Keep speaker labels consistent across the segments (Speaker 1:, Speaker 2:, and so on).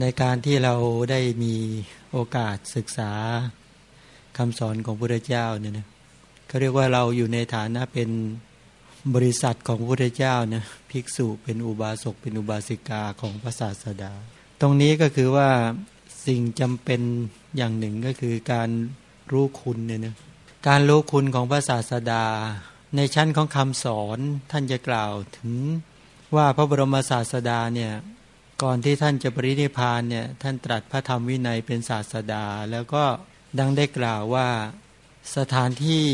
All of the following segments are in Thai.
Speaker 1: ในการที่เราได้มีโอกาสศึกษาคำสอนของพระเจ้าเนี่ยนะเขาเรียกว่าเราอยู่ในฐานะเป็นบริษัทของพระพุทธเจ้าเนะภิกษุเป็นอุบาสกเป็นอุบาสิกาของพระศาสดา ตรงนี้ก็คือว่าสิ่งจำเป็นอย่างหนึ่งก็คือการรู้คุณเนี่ยนะการรู้คุณของพระศาสดา ในชั้นของคำสอนท่านจะกล่าวถึงว่าพระบรมศาสดาเนี่ย ก่อนที่ท่านจะปรินิพานเนี่ยท่านตรัสพระธรรมวินัยเป็นศาสดา แล้วก็ดังได้กล่าวว่าสถานที่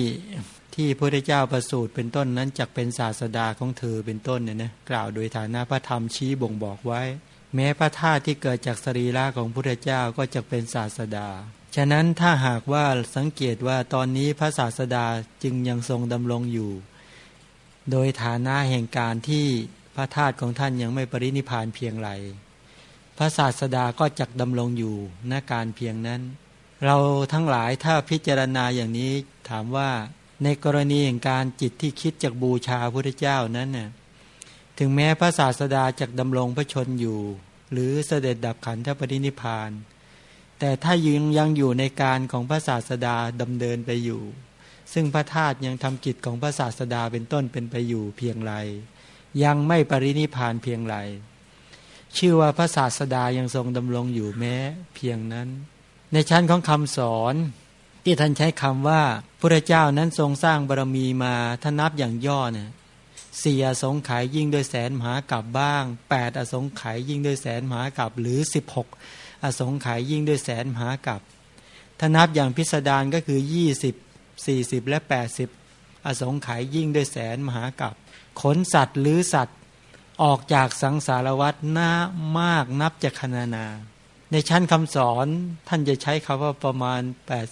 Speaker 1: ที่พระเจ้าประสูติเป็นต้นนั้นจักเป็นศาสดาของเธอเป็นต้นเนี่ยนะกล่าวโดยฐานะพระธรรมชี้บ่งบอกไว้ แม้พระธาตุที่เกิดจากสรีระของพระเจ้าก็จะเป็นศาสดา ฉะนั้นถ้าหากว่าสังเกตว่าตอนนี้พระศาสดาจึงยังทรงดำรงอยู่ โดยฐานะแห่งการที่ พระธาตุของท่านยังไม่ปรินิพานเพียงไรพระศาสดาก็จักดำรงอยู่ณการเพียงนั้น เราทั้งหลายถ้าพิจารณาอย่างนี้ถามว่าในกรณีแห่งการจิตที่คิดจากบูชาพระเจ้านั้นน่ยถึงแม้พระศาสดาจักดำรงพระชนอยู่ หรือเสด็จดับขันธปรินิพาน แต่ถ้ายังยังอยู่ในการของพระศาสดาดำเดินไปอยู่ ซึ่งพระธาตุยังทำกิจของพระศาสดาเป็นต้นเป็นไปอยู่เพียงไร ยังไม่ปรินิพานเพียงไร ชื่อว่าพระศาสดายังทรงดำรงอยู่แม้เพียงนั้น ในชั้นของคำสอนที่ท่านใช้คำว่าพระเจ้านั้นทรงสร้างบารมีมาถ้านับอย่างย่อเนี่ยสี่อสงไขยยิ่งด้วยแสนมหากับบ้างแปดอสงไขยยิ่งด้วยแสนมหากับหรือสิบหกอสงไขยยิ่งด้วยแสนมหากับถ้านับอย่างพิสดารก็คือยี่สิบสี่สิบและแปดสิบ อสงไขยยิ่งด้วยแสนมหากับขนสัตว์หรือสัตว์ออกจากสังสารวัฏน่ามากนับจะคณานา ในชั้นคำสอนท่านจะใช้คำว่าประมาณ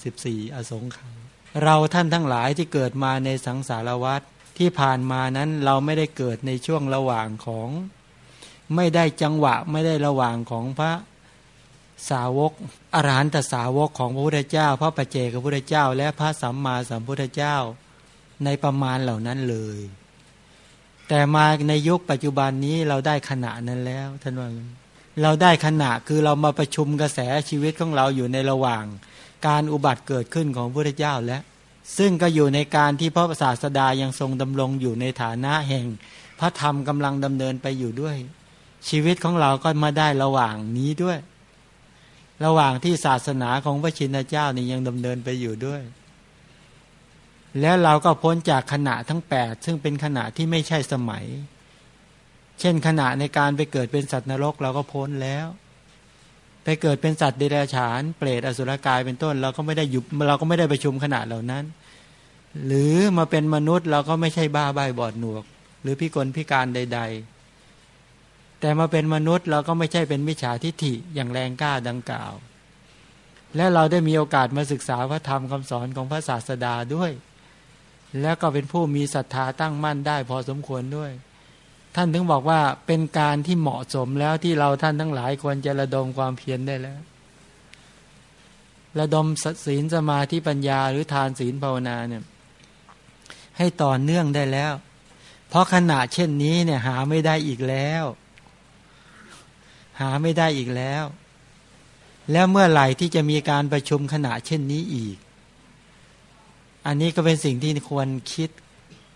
Speaker 1: 84 อสงไขยเราท่านทั้งหลายที่เกิดมาในสังสารวัฏที่ผ่านมานั้นเราไม่ได้เกิดในช่วงระหว่างของ ไม่ได้จังหวะไม่ได้ระหว่างของพระสาวกอรหันตสาวกของพระพุทธเจ้า พระปัจเจกพระพุทธเจ้า และพระสัมมาสัมพุทธเจ้า ในประมาณเหล่านั้นเลย แต่มาในยุคปัจจุบันนี้เราได้ขณะนั้นแล้วท่านว่าเราได้ขณะคือเรามาประชุมกระแสชีวิตของเราอยู่ในระหว่าง การอุบัติเกิดขึ้นของพระเจ้าแล้วซึ่งก็อยู่ในการที่พระศาสดายังทรงดำรงอยู่ในฐานะแห่ง พระธรรมกำลังดำเนินไปอยู่ด้วย ชีวิตของเราก็มาได้ระหว่างนี้ด้วย ระหว่างที่ศาสนาของพระชินเจ้านี่ยังดำเนินไปอยู่ด้วย แล้วเราก็พ้นจากขณะทั้งแปดซึ่งเป็นขณะที่ไม่ใช่สมัย เช่นขณะในการไปเกิดเป็นสัตว์นรกเราก็พ้นแล้ว ไปเกิดเป็นสัตว์เดรัจฉาน เปรตอสุรกายเป็นต้น เราก็ไม่ได้ยุบเราก็ไม่ได้ประชุมขณะเหล่านั้น หรือมาเป็นมนุษย์เราก็ไม่ใช่บ้าใบบอดหนวก หรือพิกลพิการใด ๆ แต่มาเป็นมนุษย์เราก็ไม่ใช่เป็นมิจฉาทิฏฐิอย่างแรงกล้าดังกล่าว และเราได้มีโอกาสมาศึกษาพระธรรมคำสอนของพระศาสดาด้วย แล้วก็เป็นผู้มีศรัทธาตั้งมั่นได้พอสมควรด้วย ท่านถึงบอกว่าเป็นการที่เหมาะสมแล้วที่เราท่านทั้งหลายควรจะระดมความเพียรได้แล้ว ระดมศีลสมาธิปัญญาหรือทานศีลภาวนาเนี่ยให้ต่อเนื่องได้แล้ว เพราะขณะเช่นนี้เนี่ยหาไม่ได้อีกแล้ว หาไม่ได้อีกแล้ว แล้วเมื่อไหร่ที่จะมีการประชุมขณะเช่นนี้อีก อันนี้ก็เป็นสิ่งที่ควรคิด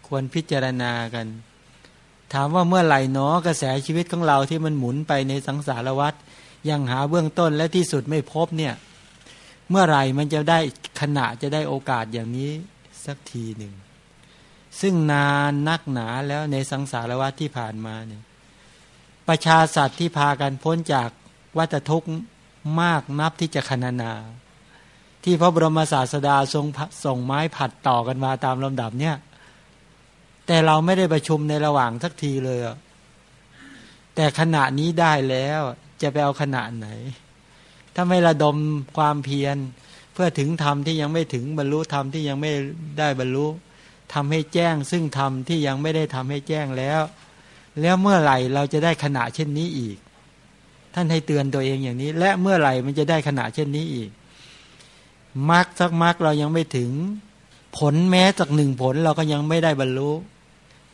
Speaker 1: ควรพิจารณากัน ถามว่าเมื่อไหร่หนอกระแสชีวิตของเราที่มันหมุนไปในสังสารวัฏยังหาเบื้องต้นและที่สุดไม่พบเนี่ย เมื่อไหร่มันจะได้ขณะจะได้โอกาสอย่างนี้สักทีหนึ่ง ซึ่งนานนักหนาแล้วในสังสารวัฏที่ผ่านมาเนี่ยประชาสัตว์ที่พากันพ้นจากวัฏทุกข์มากนับที่จะคณนา ที่พระบรมศาสดาทรงส่งไม้ผัดต่อกันมาตามลำดับเนี่ย แต่เราไม่ได้ประชุมในระหว่างสักทีเลยแต่ขณะนี้ได้แล้วจะไปเอาขณะไหน ถ้าไม่ระดมความเพียร เพื่อถึงธรรมที่ยังไม่ถึงบรรลุธรรมที่ยังไม่ได้บรรลุทำให้แจ้ง ซึ่งธรรมที่ยังไม่ได้ทำให้แจ้งแล้ว แล้วเมื่อไหร่เราจะได้ขณะเช่นนี้อีก ท่านให้เตือนตัวเองอย่างนี้ และเมื่อไหร่มันจะได้ขณะเช่นนี้อีก มรรคสักมรรคเรายังไม่ถึง ผลแม้จากหนึ่งผลเราก็ยังไม่ได้บรรลุ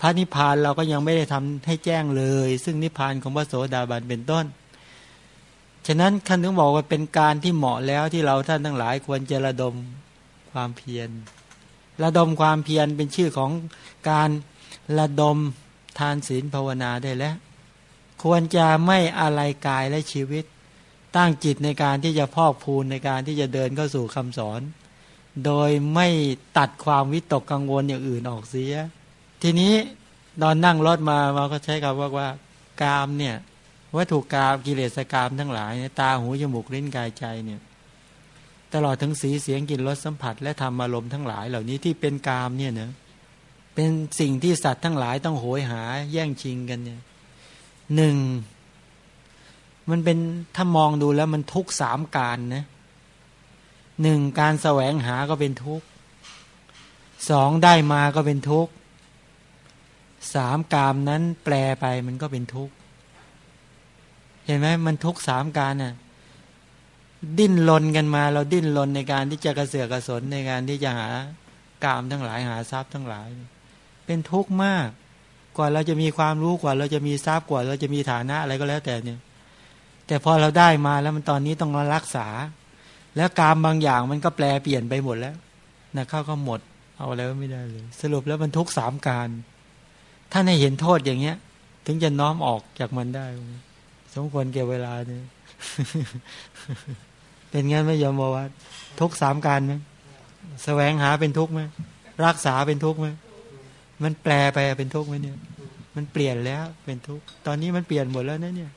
Speaker 1: พระนิพพานเราก็ยังไม่ได้ทำให้แจ้งเลย ซึ่งนิพพานของพระโสดาบันเป็นต้น ฉะนั้นท่านถึงบอกว่าเป็นการที่เหมาะแล้วที่เราท่านทั้งหลายควรจะระดมความเพียร ระดมความเพียรเป็นชื่อของการระดมทานศีลภาวนาได้แล้ว ควรจะไม่อะไรกายและชีวิต ตั้งจิตในการที่จะพอกพูนในการที่จะเดินเข้าสู่คำสอน โดยไม่ตัดความวิตกกังวลอย่างอื่นออกเสีย ทีนี้ตอนนั่งรถมาเราก็ใช้คำว่าว่ากามเนี่ยวัตถุกรรมกิเลสกรรมทั้งหลายตาหูจมูกลิ้นกายใจเนี่ยตลอดทั้งสีเสียงกลิ่นรสสัมผัส และธรรมอารมณ์ทั้งหลายเหล่านี้ที่เป็นกามเนี่ยนะเป็นสิ่งที่สัตว์ทั้งหลายต้องโหยหาแย่งชิงกันเนี่ยหนึ่ง มันเป็นถ้ามองดูแล้วมันทุกสามการนะหนึ่งการแสวงหาก็เป็นทุกสองได้มาก็เป็นทุกสามกามนั้นแปลไปมันก็เป็นทุกข์เห็นไหมมันทุกสามการน่ะ ดิ้นรนกันมา เราดิ้นรนในการที่จะกระเสือกกระสนในการที่จะหากามทั้งหลายหาทรัพย์ทั้งหลาย เป็นทุกข์มาก กว่าเราจะมีความรู้กว่า เราจะมีทรัพย์กว่า เราจะมีฐานะอะไรก็แล้วแต่เนี่ย แต่พอเราได้มาแล้วมันตอนนี้ต้องรักษา แล้วกามบางอย่างมันก็แปลเปลี่ยนไปหมดแล้วนะเข้าก็หมด เอาแล้วไม่ได้เลย สรุปแล้วมันทุกสามการ ถ้าในเห็นโทษอย่างเงี้ย ถึงจะน้อมออกจากมันได้ สมควรเก็บเวลาเนี่ยเป็นงั้นไม่ยอมบอกว่าทุกสามการไหมแสวงหาเป็นทุกไหมรักษาเป็นทุกไหมมันแปลไปเป็นทุกไหมเนี่ย มันเปลี่ยนแล้วเป็นทุกตอนนี้มันเปลี่ยนหมดแล้วนะเนี่ย